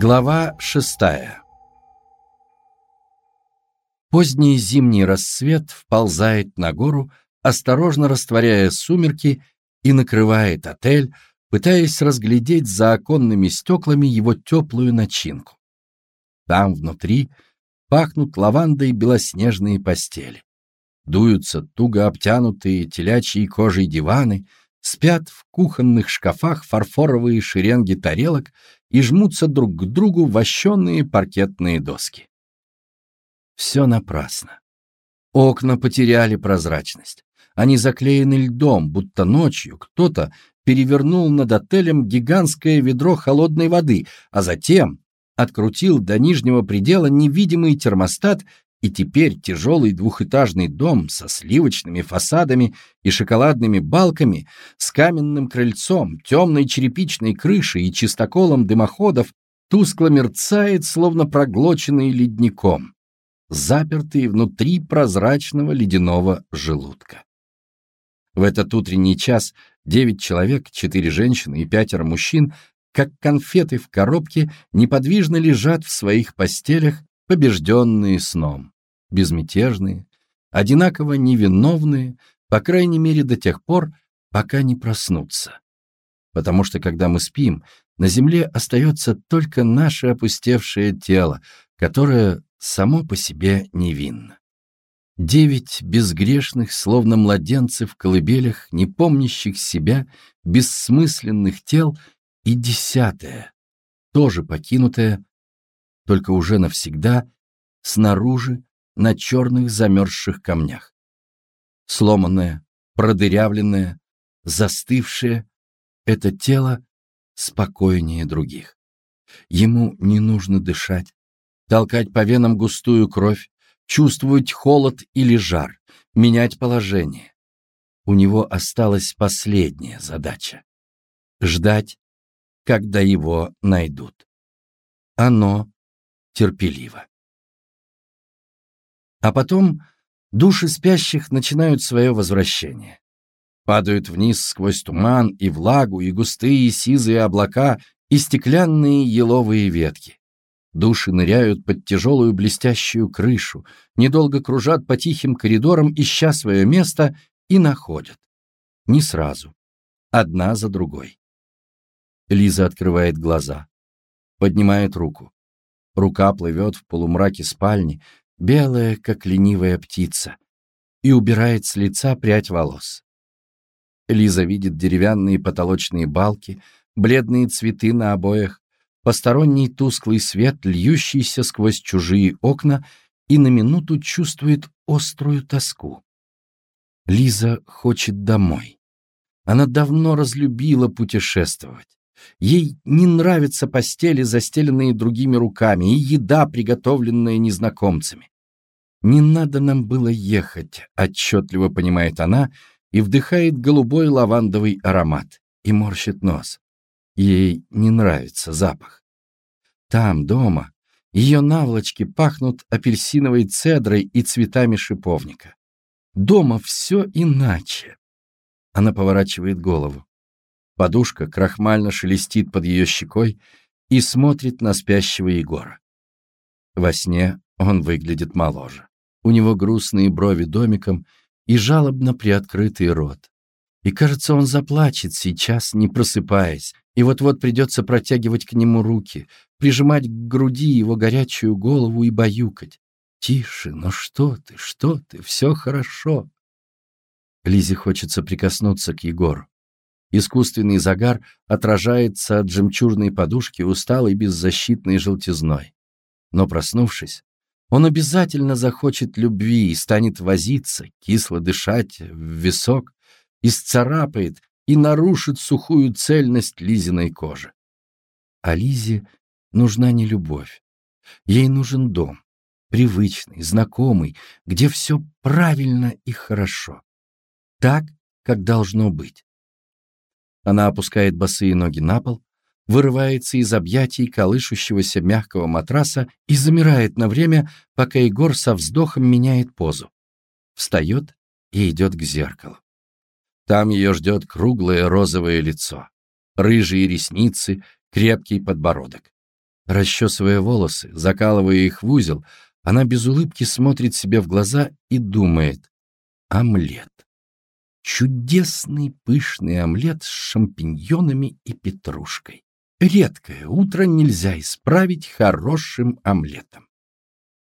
Глава шестая Поздний зимний рассвет вползает на гору, осторожно растворяя сумерки, и накрывает отель, пытаясь разглядеть за оконными стеклами его теплую начинку. Там внутри пахнут лавандой белоснежные постели. Дуются туго обтянутые телячьей кожей диваны, спят в кухонных шкафах фарфоровые шеренги тарелок и жмутся друг к другу вощенные паркетные доски. Все напрасно. Окна потеряли прозрачность. Они заклеены льдом, будто ночью кто-то перевернул над отелем гигантское ведро холодной воды, а затем открутил до нижнего предела невидимый термостат и теперь тяжелый двухэтажный дом со сливочными фасадами и шоколадными балками, с каменным крыльцом, темной черепичной крышей и чистоколом дымоходов тускло мерцает, словно проглоченный ледником, запертый внутри прозрачного ледяного желудка. В этот утренний час девять человек, четыре женщины и пятеро мужчин, как конфеты в коробке, неподвижно лежат в своих постелях, побежденные сном, безмятежные, одинаково невиновные, по крайней мере до тех пор, пока не проснутся. Потому что когда мы спим, на земле остается только наше опустевшее тело, которое само по себе невинно. Девять безгрешных, словно младенцы в колыбелях, не помнящих себя, бессмысленных тел, и десятое, тоже покинутое, только уже навсегда, снаружи, на черных замерзших камнях. Сломанное, продырявленное, застывшее — это тело спокойнее других. Ему не нужно дышать, толкать по венам густую кровь, чувствовать холод или жар, менять положение. У него осталась последняя задача — ждать, когда его найдут. Оно терпеливо. А потом души спящих начинают свое возвращение. Падают вниз сквозь туман и влагу, и густые сизые облака, и стеклянные еловые ветки. Души ныряют под тяжелую блестящую крышу, недолго кружат по тихим коридорам, ища свое место, и находят. Не сразу. Одна за другой. Лиза открывает глаза. Поднимает руку. Рука плывет в полумраке спальни, белая, как ленивая птица, и убирает с лица прядь волос. Лиза видит деревянные потолочные балки, бледные цветы на обоях, посторонний тусклый свет, льющийся сквозь чужие окна, и на минуту чувствует острую тоску. Лиза хочет домой. Она давно разлюбила путешествовать. Ей не нравятся постели, застеленные другими руками, и еда, приготовленная незнакомцами. «Не надо нам было ехать», — отчетливо понимает она, и вдыхает голубой лавандовый аромат, и морщит нос. Ей не нравится запах. Там, дома, ее наволочки пахнут апельсиновой цедрой и цветами шиповника. Дома все иначе. Она поворачивает голову. Подушка крахмально шелестит под ее щекой и смотрит на спящего Егора. Во сне он выглядит моложе. У него грустные брови домиком и жалобно приоткрытый рот. И кажется, он заплачет сейчас, не просыпаясь, и вот-вот придется протягивать к нему руки, прижимать к груди его горячую голову и баюкать. «Тише, ну что ты, что ты, все хорошо». Лизе хочется прикоснуться к Егору. Искусственный загар отражается от жемчужной подушки усталой беззащитной желтизной. Но проснувшись, он обязательно захочет любви и станет возиться, кисло дышать в висок, исцарапает и нарушит сухую цельность Лизиной кожи. А Лизе нужна не любовь. Ей нужен дом, привычный, знакомый, где все правильно и хорошо. Так, как должно быть. Она опускает босые ноги на пол, вырывается из объятий колышущегося мягкого матраса и замирает на время, пока Егор со вздохом меняет позу. Встает и идет к зеркалу. Там ее ждет круглое розовое лицо, рыжие ресницы, крепкий подбородок. Расчесывая волосы, закалывая их в узел, она без улыбки смотрит себе в глаза и думает «Омлет». Чудесный пышный омлет с шампиньонами и петрушкой. Редкое утро нельзя исправить хорошим омлетом.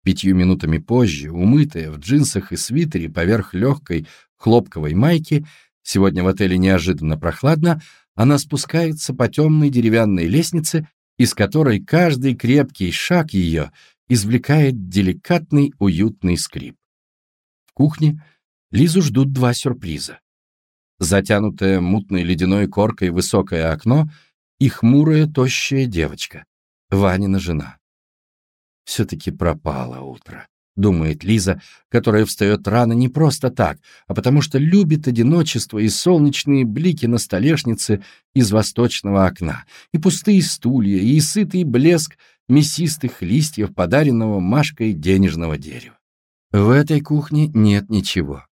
Пятью минутами позже, умытая в джинсах и свитере поверх легкой хлопковой майки, сегодня в отеле неожиданно прохладно, она спускается по темной деревянной лестнице, из которой каждый крепкий шаг ее извлекает деликатный уютный скрип. В кухне Лизу ждут два сюрприза. Затянутое мутной ледяной коркой высокое окно и хмурая тощая девочка, Ванина жена. Все-таки пропало утро, думает Лиза, которая встает рано не просто так, а потому что любит одиночество и солнечные блики на столешнице из восточного окна, и пустые стулья, и сытый блеск мясистых листьев, подаренного Машкой денежного дерева. В этой кухне нет ничего.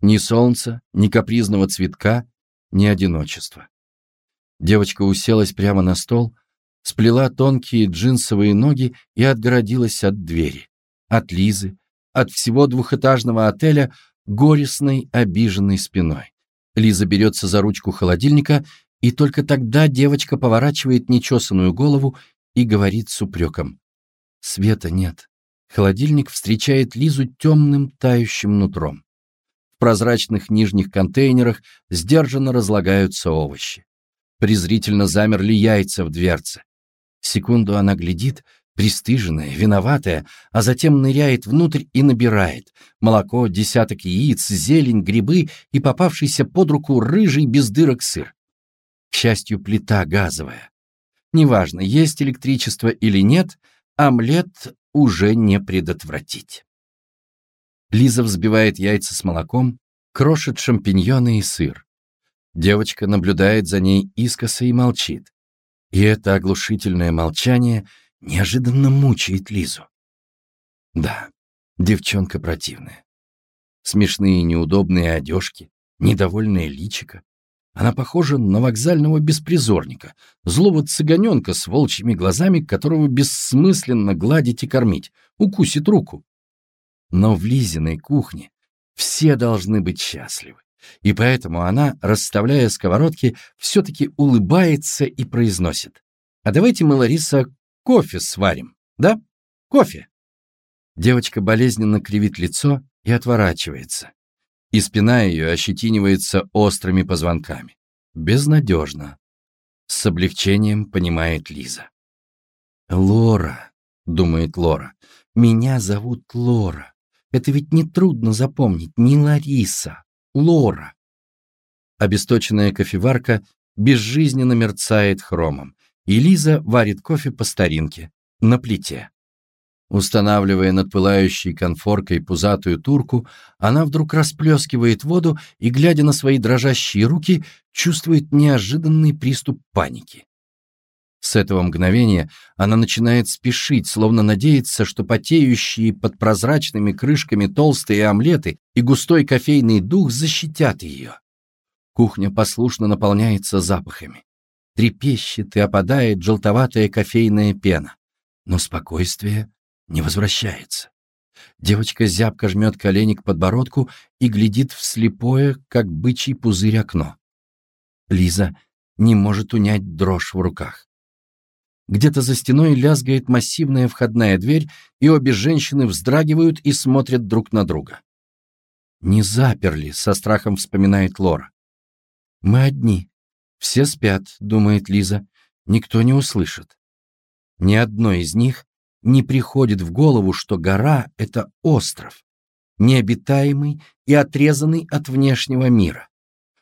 Ни солнца, ни капризного цветка, ни одиночества. Девочка уселась прямо на стол, сплела тонкие джинсовые ноги и отгородилась от двери, от Лизы, от всего двухэтажного отеля горестной, обиженной спиной. Лиза берется за ручку холодильника, и только тогда девочка поворачивает нечесанную голову и говорит с упреком. Света нет. Холодильник встречает Лизу темным тающим нутром. Прозрачных нижних контейнерах сдержанно разлагаются овощи. Презрительно замерли яйца в дверце. Секунду она глядит, пристыженная, виноватая, а затем ныряет внутрь и набирает. Молоко, десяток яиц, зелень, грибы и попавшийся под руку рыжий без дырок сыр. К счастью, плита газовая. Неважно, есть электричество или нет, омлет уже не предотвратить. Лиза взбивает яйца с молоком, крошит шампиньоны и сыр. Девочка наблюдает за ней искоса и молчит. И это оглушительное молчание неожиданно мучает Лизу. Да, девчонка противная. Смешные неудобные одежки, недовольное личико. Она похожа на вокзального беспризорника, злого цыганенка с волчьими глазами, которого бессмысленно гладить и кормить, укусит руку. Но в Лизиной кухне все должны быть счастливы. И поэтому она, расставляя сковородки, все-таки улыбается и произносит. «А давайте мы, Лариса, кофе сварим, да? Кофе!» Девочка болезненно кривит лицо и отворачивается. И спина ее ощетинивается острыми позвонками. Безнадежно. С облегчением понимает Лиза. «Лора», — думает Лора, — «меня зовут Лора. Это ведь не трудно запомнить, не Лариса, Лора. Обесточенная кофеварка безжизненно мерцает хромом, и Лиза варит кофе по старинке, на плите. Устанавливая над пылающей конфоркой пузатую турку, она вдруг расплескивает воду и, глядя на свои дрожащие руки, чувствует неожиданный приступ паники. С этого мгновения она начинает спешить, словно надеется, что потеющие под прозрачными крышками толстые омлеты и густой кофейный дух защитят ее. Кухня послушно наполняется запахами. Трепещет и опадает желтоватая кофейная пена. Но спокойствие не возвращается. Девочка зябко жмет колени к подбородку и глядит в слепое, как бычий пузырь окно. Лиза не может унять дрожь в руках. Где-то за стеной лязгает массивная входная дверь, и обе женщины вздрагивают и смотрят друг на друга. «Не заперли», — со страхом вспоминает Лора. «Мы одни. Все спят», — думает Лиза. «Никто не услышит». Ни одной из них не приходит в голову, что гора — это остров, необитаемый и отрезанный от внешнего мира,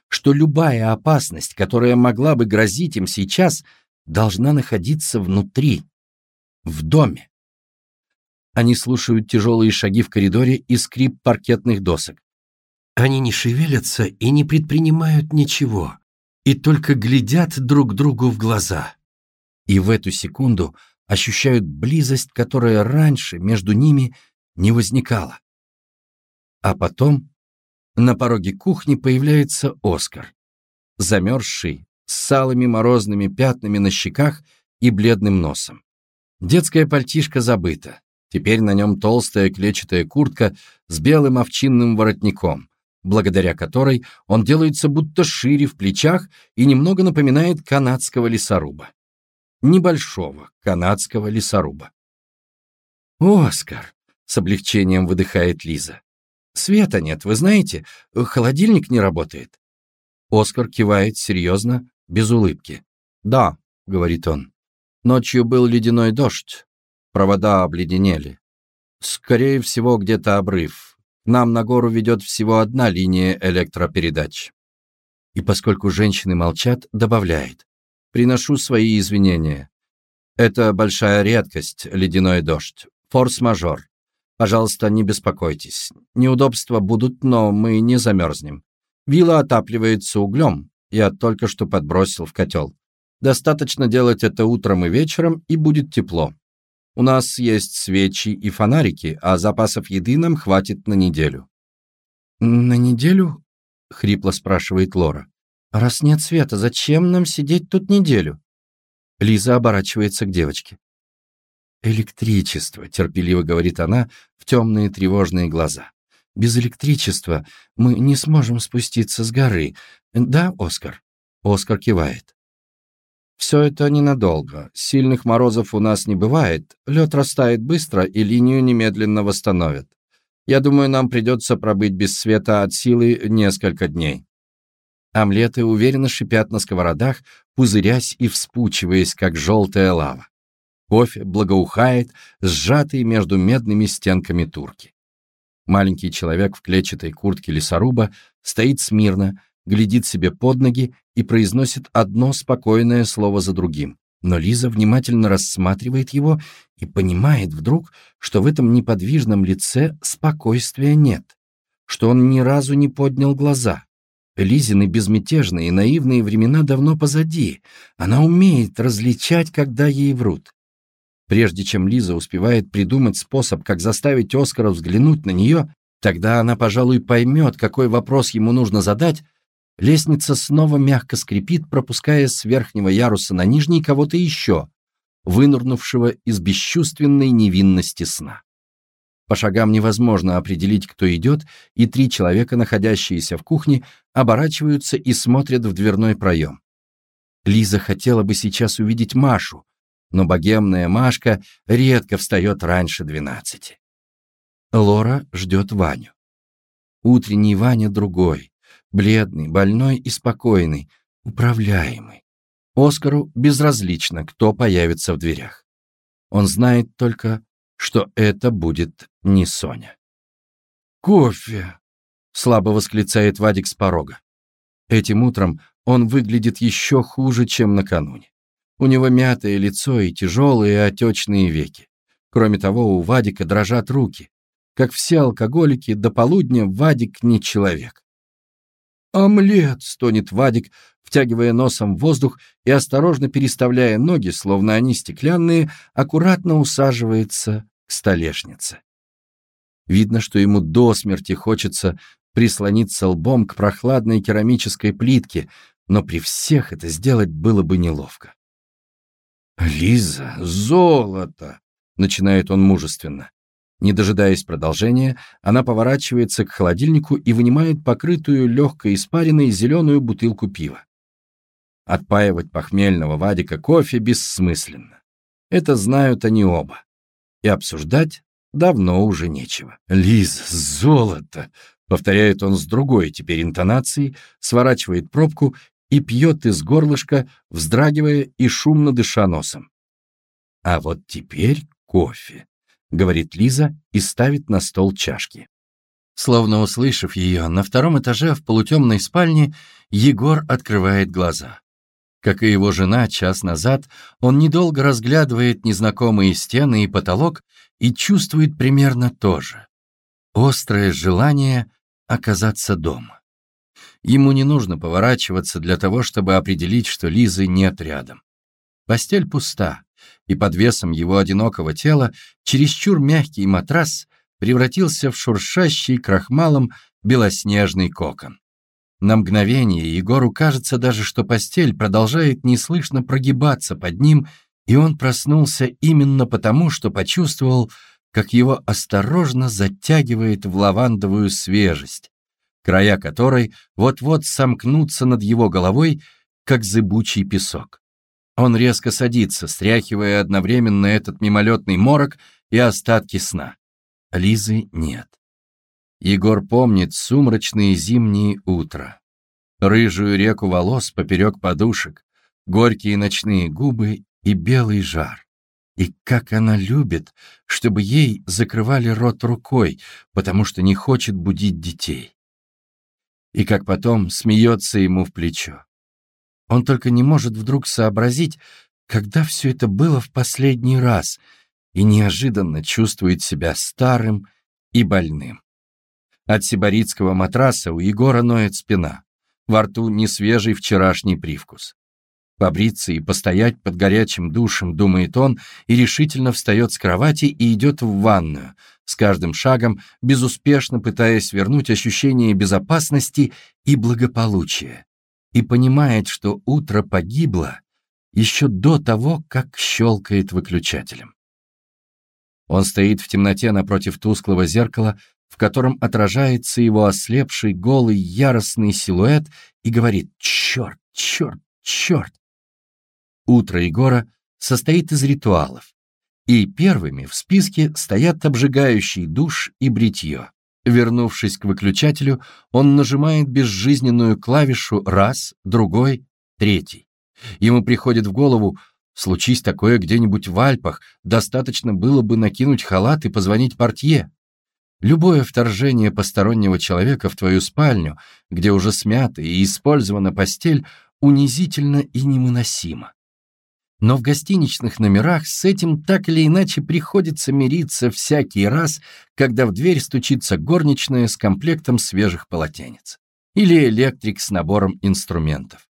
что любая опасность, которая могла бы грозить им сейчас — должна находиться внутри, в доме. Они слушают тяжелые шаги в коридоре и скрип паркетных досок. Они не шевелятся и не предпринимают ничего, и только глядят друг другу в глаза. И в эту секунду ощущают близость, которая раньше между ними не возникала. А потом на пороге кухни появляется Оскар, замерзший, с салыми морозными пятнами на щеках и бледным носом. Детская пальтишка забыта. Теперь на нем толстая клетчатая куртка с белым овчинным воротником, благодаря которой он делается будто шире в плечах и немного напоминает канадского лесоруба. Небольшого канадского лесоруба. «Оскар!» — с облегчением выдыхает Лиза. «Света нет, вы знаете, холодильник не работает». Оскар кивает серьезно, без улыбки. «Да», — говорит он, — «ночью был ледяной дождь, провода обледенели. Скорее всего, где-то обрыв. Нам на гору ведет всего одна линия электропередач». И поскольку женщины молчат, добавляет. «Приношу свои извинения. Это большая редкость, ледяной дождь. Форс-мажор. Пожалуйста, не беспокойтесь. Неудобства будут, но мы не замерзнем. Вилла отапливается углем. Я только что подбросил в котел. Достаточно делать это утром и вечером, и будет тепло. У нас есть свечи и фонарики, а запасов еды нам хватит на неделю». «На неделю?» — хрипло спрашивает Лора. «Раз нет света, зачем нам сидеть тут неделю?» Лиза оборачивается к девочке. «Электричество», — терпеливо говорит она в темные тревожные глаза. «Без электричества мы не сможем спуститься с горы. Да, Оскар?» Оскар кивает. «Все это ненадолго. Сильных морозов у нас не бывает. Лед растает быстро, и линию немедленно восстановят. Я думаю, нам придется пробыть без света от силы несколько дней». Омлеты уверенно шипят на сковородах, пузырясь и вспучиваясь, как желтая лава. Кофе благоухает, сжатый между медными стенками турки. Маленький человек в клетчатой куртке лесоруба стоит смирно, глядит себе под ноги и произносит одно спокойное слово за другим. Но Лиза внимательно рассматривает его и понимает вдруг, что в этом неподвижном лице спокойствия нет, что он ни разу не поднял глаза. Лизины безмятежные и наивные времена давно позади. Она умеет различать, когда ей врут. Прежде чем Лиза успевает придумать способ, как заставить Оскара взглянуть на нее, тогда она, пожалуй, поймет, какой вопрос ему нужно задать, лестница снова мягко скрипит, пропуская с верхнего яруса на нижний кого-то еще, вынырнувшего из бесчувственной невинности сна. По шагам невозможно определить, кто идет, и три человека, находящиеся в кухне, оборачиваются и смотрят в дверной проем. Лиза хотела бы сейчас увидеть Машу, но богемная Машка редко встает раньше двенадцати. Лора ждет Ваню. Утренний Ваня другой, бледный, больной и спокойный, управляемый. Оскару безразлично, кто появится в дверях. Он знает только, что это будет не Соня. «Кофе!» — слабо восклицает Вадик с порога. Этим утром он выглядит еще хуже, чем накануне. У него мятое лицо и тяжелые отечные веки. Кроме того, у Вадика дрожат руки. Как все алкоголики, до полудня Вадик не человек. «Омлет!» — стонет Вадик, втягивая носом воздух и осторожно переставляя ноги, словно они стеклянные, аккуратно усаживается к столешнице. Видно, что ему до смерти хочется прислониться лбом к прохладной керамической плитке, но при всех это сделать было бы неловко. «Лиза, золото!» — начинает он мужественно. Не дожидаясь продолжения, она поворачивается к холодильнику и вынимает покрытую легкой испариной зеленую бутылку пива. Отпаивать похмельного Вадика кофе бессмысленно. Это знают они оба. И обсуждать давно уже нечего. «Лиза, золото!» — повторяет он с другой теперь интонацией, сворачивает пробку и пьет из горлышка, вздрагивая и шумно дыша носом. «А вот теперь кофе», — говорит Лиза и ставит на стол чашки. Словно услышав ее, на втором этаже в полутемной спальне Егор открывает глаза. Как и его жена час назад, он недолго разглядывает незнакомые стены и потолок и чувствует примерно то же. Острое желание оказаться дома. Ему не нужно поворачиваться для того, чтобы определить, что Лизы нет рядом. Постель пуста, и под весом его одинокого тела чересчур мягкий матрас превратился в шуршащий крахмалом белоснежный кокон. На мгновение Егору кажется даже, что постель продолжает неслышно прогибаться под ним И он проснулся именно потому, что почувствовал, как его осторожно затягивает в лавандовую свежесть, края которой вот-вот сомкнутся над его головой, как зыбучий песок. Он резко садится, стряхивая одновременно этот мимолетный морок и остатки сна. Лизы нет. Егор помнит сумрачные зимние утра, рыжую реку волос поперек подушек, горькие ночные губы и белый жар. И как она любит, чтобы ей закрывали рот рукой, потому что не хочет будить детей и как потом смеется ему в плечо. Он только не может вдруг сообразить, когда все это было в последний раз, и неожиданно чувствует себя старым и больным. От сибаритского матраса у Егора ноет спина, во рту несвежий вчерашний привкус. Побриться и постоять под горячим душем, думает он, и решительно встает с кровати и идет в ванную, с каждым шагом безуспешно пытаясь вернуть ощущение безопасности и благополучия, и понимает, что утро погибло еще до того, как щелкает выключателем. Он стоит в темноте напротив тусклого зеркала, в котором отражается его ослепший, голый, яростный силуэт и говорит «Черт, черт, черт!» Утро Егора состоит из ритуалов, и первыми в списке стоят обжигающий душ и бритье. Вернувшись к выключателю, он нажимает безжизненную клавишу раз, другой, третий. Ему приходит в голову, случись такое где-нибудь в Альпах, достаточно было бы накинуть халат и позвонить портье. Любое вторжение постороннего человека в твою спальню, где уже смята и использована постель, унизительно и невыносимо. Но в гостиничных номерах с этим так или иначе приходится мириться всякий раз, когда в дверь стучится горничная с комплектом свежих полотенец или электрик с набором инструментов.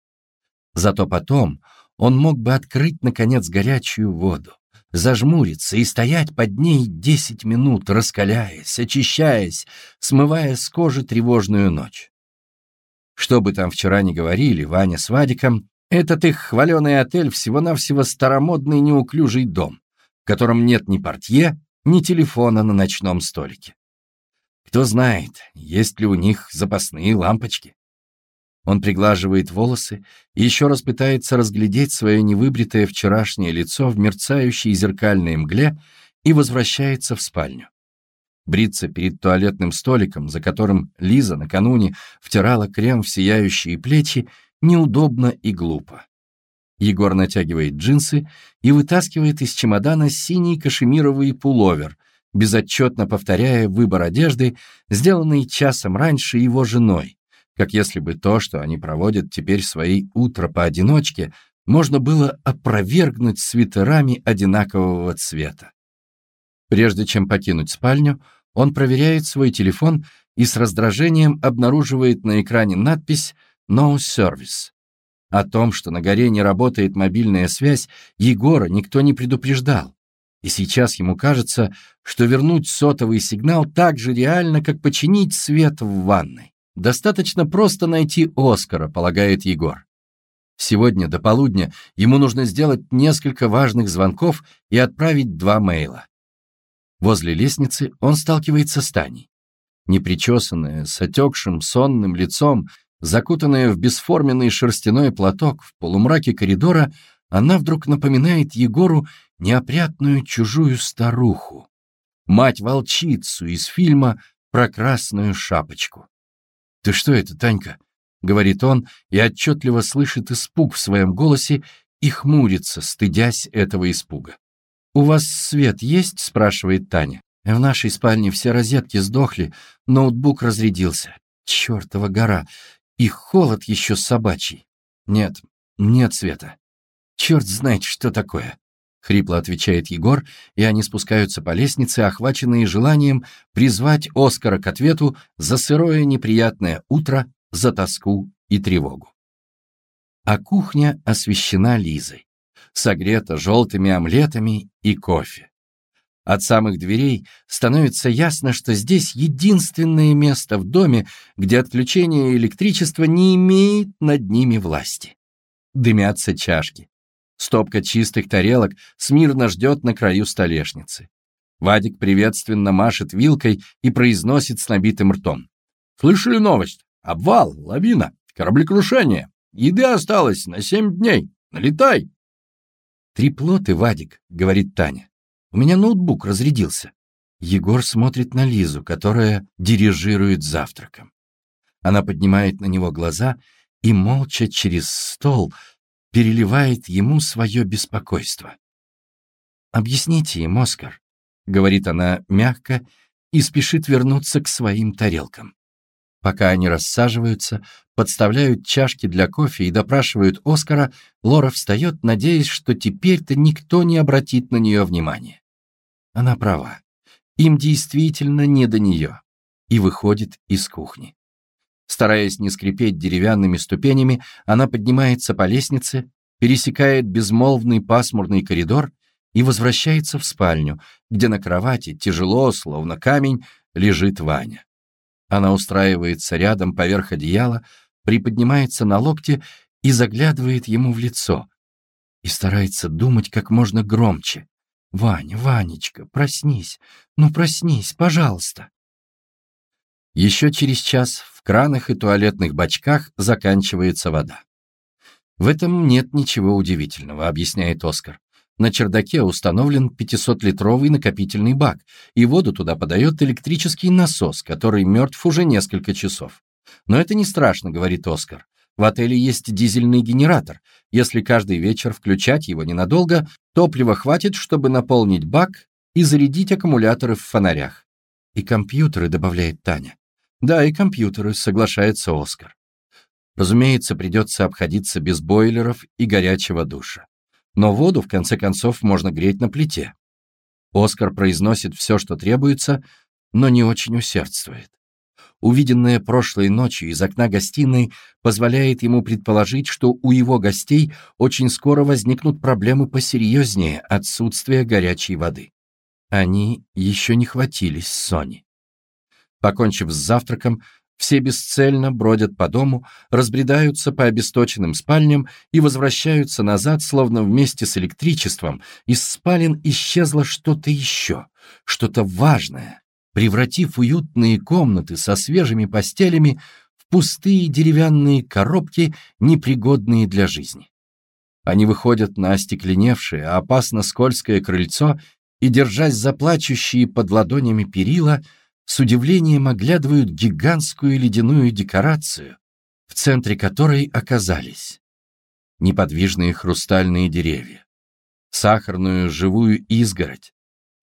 Зато потом он мог бы открыть, наконец, горячую воду, зажмуриться и стоять под ней десять минут, раскаляясь, очищаясь, смывая с кожи тревожную ночь. Что бы там вчера ни говорили Ваня с Вадиком, этот их хваленый отель всего-навсего старомодный неуклюжий дом, в котором нет ни портье, ни телефона на ночном столике. Кто знает, есть ли у них запасные лампочки. Он приглаживает волосы и еще раз пытается разглядеть свое невыбритое вчерашнее лицо в мерцающей зеркальной мгле и возвращается в спальню. Бриться перед туалетным столиком, за которым Лиза накануне втирала крем в сияющие плечи, неудобно и глупо. Егор натягивает джинсы и вытаскивает из чемодана синий кашемировый пуловер, безотчетно повторяя выбор одежды, сделанный часом раньше его женой, как если бы то, что они проводят теперь свои утро поодиночке, можно было опровергнуть свитерами одинакового цвета. Прежде чем покинуть спальню, он проверяет свой телефон и с раздражением обнаруживает на экране надпись No Service. О том, что на горе не работает мобильная связь, Егора никто не предупреждал. И сейчас ему кажется, что вернуть сотовый сигнал так же реально, как починить свет в ванной. Достаточно просто найти Оскара, полагает Егор. Сегодня до полудня ему нужно сделать несколько важных звонков и отправить два мейла. Возле лестницы он сталкивается с Таней. Непричесанная, с отекшим, сонным лицом, Закутанная в бесформенный шерстяной платок в полумраке коридора, она вдруг напоминает Егору неопрятную чужую старуху, мать-волчицу из фильма про красную шапочку. «Ты что это, Танька?» — говорит он и отчетливо слышит испуг в своем голосе и хмурится, стыдясь этого испуга. «У вас свет есть?» — спрашивает Таня. «В нашей спальне все розетки сдохли, ноутбук разрядился. Чёртова гора! И холод еще собачий. Нет, нет света. Черт знает, что такое. Хрипло отвечает Егор, и они спускаются по лестнице, охваченные желанием призвать Оскара к ответу за сырое неприятное утро, за тоску и тревогу. А кухня освещена Лизой, согрета желтыми омлетами и кофе. От самых дверей становится ясно, что здесь единственное место в доме, где отключение электричества не имеет над ними власти. Дымятся чашки. Стопка чистых тарелок смирно ждет на краю столешницы. Вадик приветственно машет вилкой и произносит с набитым ртом. «Слышали новость? Обвал, лавина, кораблекрушение. Еды осталось на семь дней. Налетай!» «Три плоты, Вадик», — говорит Таня. «У меня ноутбук разрядился». Егор смотрит на Лизу, которая дирижирует завтраком. Она поднимает на него глаза и молча через стол переливает ему свое беспокойство. «Объясните им, Оскар», — говорит она мягко и спешит вернуться к своим тарелкам. Пока они рассаживаются, подставляют чашки для кофе и допрашивают Оскара, Лора встает, надеясь, что теперь-то никто не обратит на нее внимания. Она права. Им действительно не до нее. И выходит из кухни. Стараясь не скрипеть деревянными ступенями, она поднимается по лестнице, пересекает безмолвный пасмурный коридор и возвращается в спальню, где на кровати, тяжело, словно камень, лежит Ваня. Она устраивается рядом поверх одеяла, приподнимается на локте и заглядывает ему в лицо. И старается думать как можно громче. «Ваня, Ванечка, проснись! Ну, проснись, пожалуйста!» Еще через час в кранах и туалетных бачках заканчивается вода. В этом нет ничего удивительного, объясняет Оскар. На чердаке установлен 500-литровый накопительный бак, и воду туда подает электрический насос, который мертв уже несколько часов. Но это не страшно, говорит Оскар. В отеле есть дизельный генератор. Если каждый вечер включать его ненадолго, топлива хватит, чтобы наполнить бак и зарядить аккумуляторы в фонарях. И компьютеры, добавляет Таня. Да, и компьютеры, соглашается Оскар. Разумеется, придется обходиться без бойлеров и горячего душа. Но воду, в конце концов, можно греть на плите. Оскар произносит все, что требуется, но не очень усердствует. Увиденное прошлой ночью из окна гостиной позволяет ему предположить, что у его гостей очень скоро возникнут проблемы посерьезнее отсутствия горячей воды. Они еще не хватились Сони. Покончив с завтраком, все бесцельно бродят по дому, разбредаются по обесточенным спальням и возвращаются назад, словно вместе с электричеством, из спален исчезло что-то еще, что-то важное, превратив уютные комнаты со свежими постелями в пустые деревянные коробки, непригодные для жизни. Они выходят на остекленевшее, опасно скользкое крыльцо и, держась за плачущие под ладонями перила, с удивлением оглядывают гигантскую ледяную декорацию, в центре которой оказались неподвижные хрустальные деревья, сахарную живую изгородь,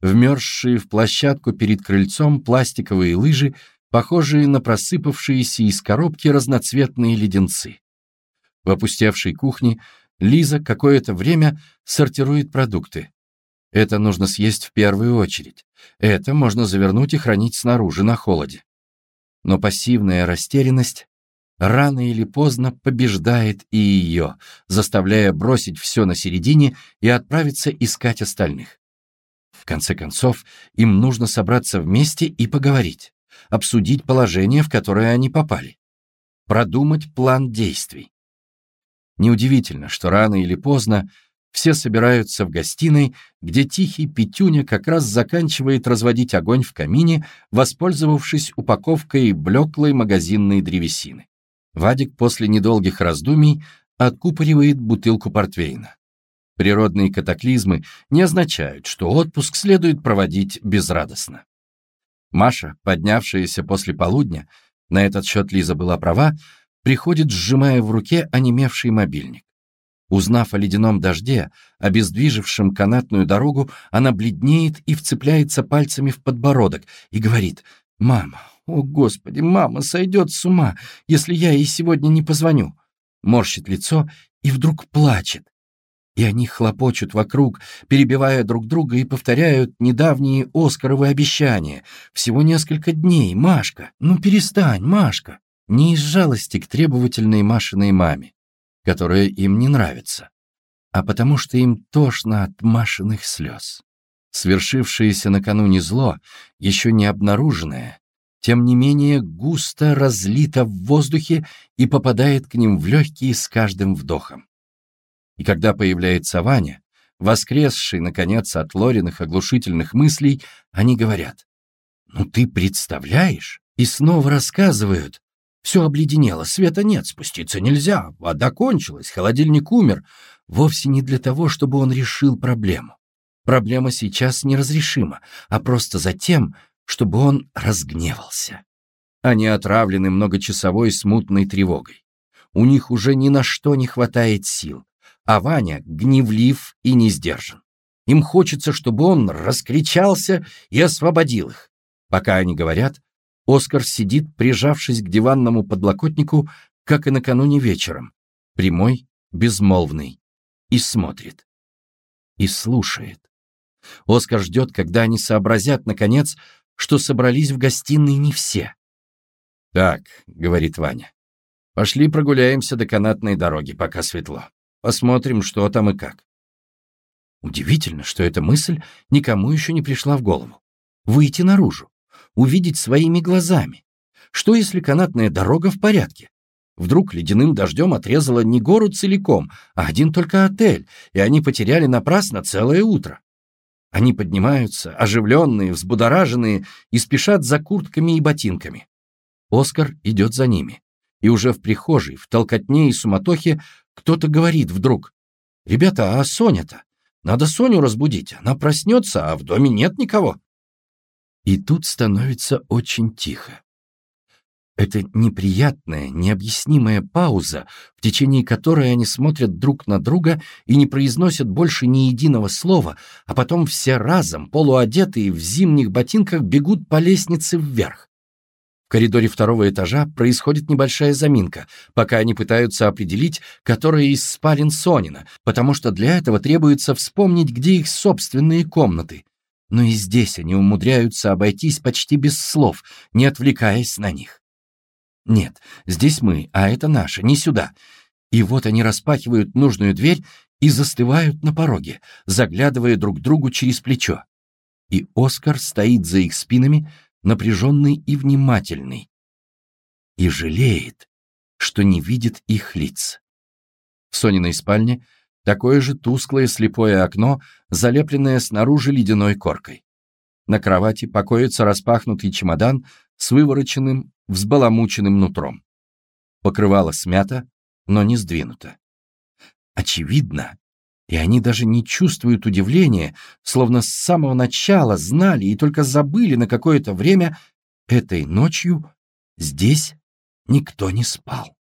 вмерзшие в площадку перед крыльцом пластиковые лыжи, похожие на просыпавшиеся из коробки разноцветные леденцы. В опустевшей кухне Лиза какое-то время сортирует продукты. Это нужно съесть в первую очередь. Это можно завернуть и хранить снаружи на холоде. Но пассивная растерянность рано или поздно побеждает и ее, заставляя бросить все на середине и отправиться искать остальных. В конце концов, им нужно собраться вместе и поговорить, обсудить положение, в которое они попали, продумать план действий. Неудивительно, что рано или поздно все собираются в гостиной, где тихий Петюня как раз заканчивает разводить огонь в камине, воспользовавшись упаковкой блеклой магазинной древесины. Вадик после недолгих раздумий откупоривает бутылку портвейна. Природные катаклизмы не означают, что отпуск следует проводить безрадостно. Маша, поднявшаяся после полудня, на этот счет Лиза была права, приходит, сжимая в руке онемевший мобильник. Узнав о ледяном дожде, обездвижившем канатную дорогу, она бледнеет и вцепляется пальцами в подбородок и говорит «Мама, о господи, мама сойдет с ума, если я ей сегодня не позвоню». Морщит лицо и вдруг плачет. И они хлопочут вокруг, перебивая друг друга и повторяют недавние Оскаровы обещания. Всего несколько дней, Машка, ну перестань, Машка. Не из жалости к требовательной Машиной маме которое им не нравится, а потому что им тошно от Машиных слез. Свершившееся накануне зло, еще не обнаруженное, тем не менее густо разлито в воздухе и попадает к ним в легкие с каждым вдохом. И когда появляется Ваня, воскресший, наконец, от Лориных оглушительных мыслей, они говорят, «Ну ты представляешь?» И снова рассказывают. Все обледенело, света нет, спуститься нельзя, вода кончилась, холодильник умер. Вовсе не для того, чтобы он решил проблему. Проблема сейчас неразрешима, а просто за тем, чтобы он разгневался. Они отравлены многочасовой смутной тревогой. У них уже ни на что не хватает сил, а Ваня гневлив и не сдержан. Им хочется, чтобы он раскричался и освободил их. Пока они говорят, Оскар сидит, прижавшись к диванному подлокотнику, как и накануне вечером, прямой, безмолвный, и смотрит. И слушает. Оскар ждет, когда они сообразят, наконец, что собрались в гостиной не все. «Так», — говорит Ваня, — «пошли прогуляемся до канатной дороги, пока светло. Посмотрим, что там и как». Удивительно, что эта мысль никому еще не пришла в голову. Выйти наружу, увидеть своими глазами. Что, если канатная дорога в порядке? Вдруг ледяным дождем отрезала не город целиком, а один только отель, и они потеряли напрасно целое утро. Они поднимаются, оживленные, взбудораженные, и спешат за куртками и ботинками. Оскар идет за ними. И уже в прихожей, в толкотне и суматохе, кто-то говорит вдруг. «Ребята, а Соня-то? Надо Соню разбудить, она проснется, а в доме нет никого». И тут становится очень тихо. Это неприятная, необъяснимая пауза, в течение которой они смотрят друг на друга и не произносят больше ни единого слова, а потом все разом, полуодетые в зимних ботинках, бегут по лестнице вверх. В коридоре второго этажа происходит небольшая заминка, пока они пытаются определить, которая из спален Сонина, потому что для этого требуется вспомнить, где их собственные комнаты. Но и здесь они умудряются обойтись почти без слов, не отвлекаясь на них. Нет, здесь мы, а это наше, не сюда. И вот они распахивают нужную дверь и застывают на пороге, заглядывая друг другу через плечо. И Оскар стоит за их спинами, напряженный и внимательный, и жалеет, что не видит их лиц. В Сониной спальне такое же тусклое слепое окно, залепленное снаружи ледяной коркой. На кровати покоится распахнутый чемодан с вывороченным взбаламученным нутром. Покрывало смято, но не сдвинуто. Очевидно, и они даже не чувствуют удивления, словно с самого начала знали и только забыли на какое-то время, этой ночью здесь никто не спал.